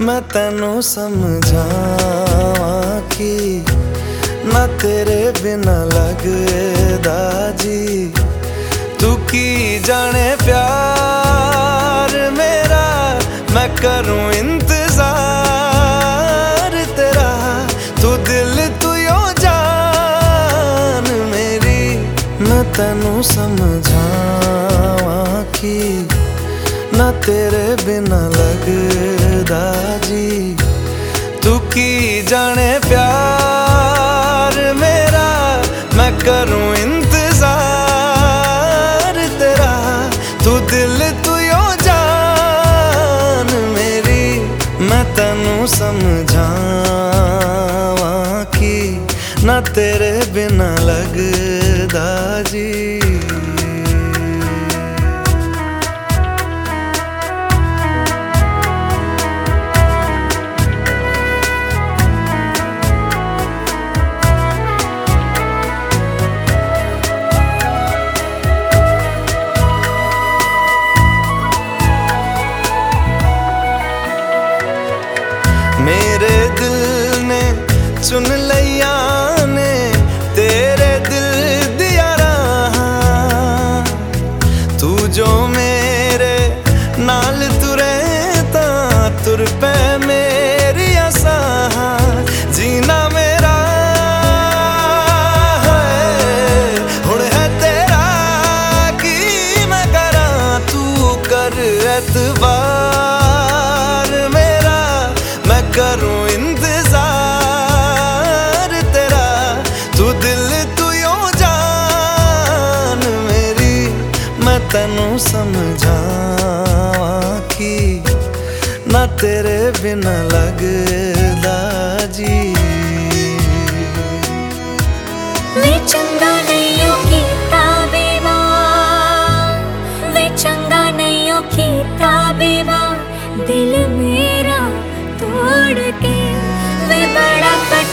ਮੈਂ ਤੈਨੂੰ ਸਮਝਾਵਾਂ ਕਿ ਨਾ ਤੇਰੇ ਬਿਨਾ ਲੱਗਦਾ ਜੀ। ਤੂੰ ਕੀ ਜਾਣੇ ਪਿਆਰ ਮੇਰਾ? ਮੈਂ ਕਰੂੰ ਇੰਤਜ਼ਾਰ ਤੇਰਾ। ਤੂੰ ਦਿਲ ਤੂੰ ਯੋ ਜਾਨ ਮੇਰੀ। ਮੈਂ ਤੈਨੂੰ ਸਮਝਾਵਾਂ ਕਿ ना तेरे बिना लगदा जी। तू की जाने प्यार मेरा, मैं करूँ इंतज़ार तेरा। तू दिल, तू यो जान मेरी, मैं तनु समझावा की ना तेरे बिना लगदा जी। ਮੈਂ ਕਰੂੰ ਇੰਤਜ਼ਾਰ ਤੇਰਾ, ਤੂੰ ਦਿਲ ਤੂੰ ਯੋ ਜਾਨ ਮੇਰੀ, ਮੈਂ ਤੈਨੂੰ ਸਮਝਾਵਾਂ ਕਿ ਨਾ ਤੇਰੇ ਬਿਨਾ ਲੱਗਦਾ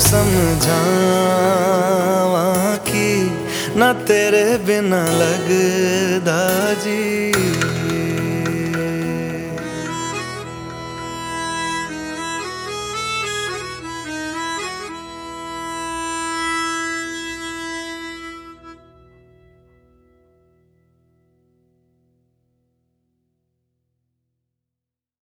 समझावा कि ना तेरे बिना लगदा जी।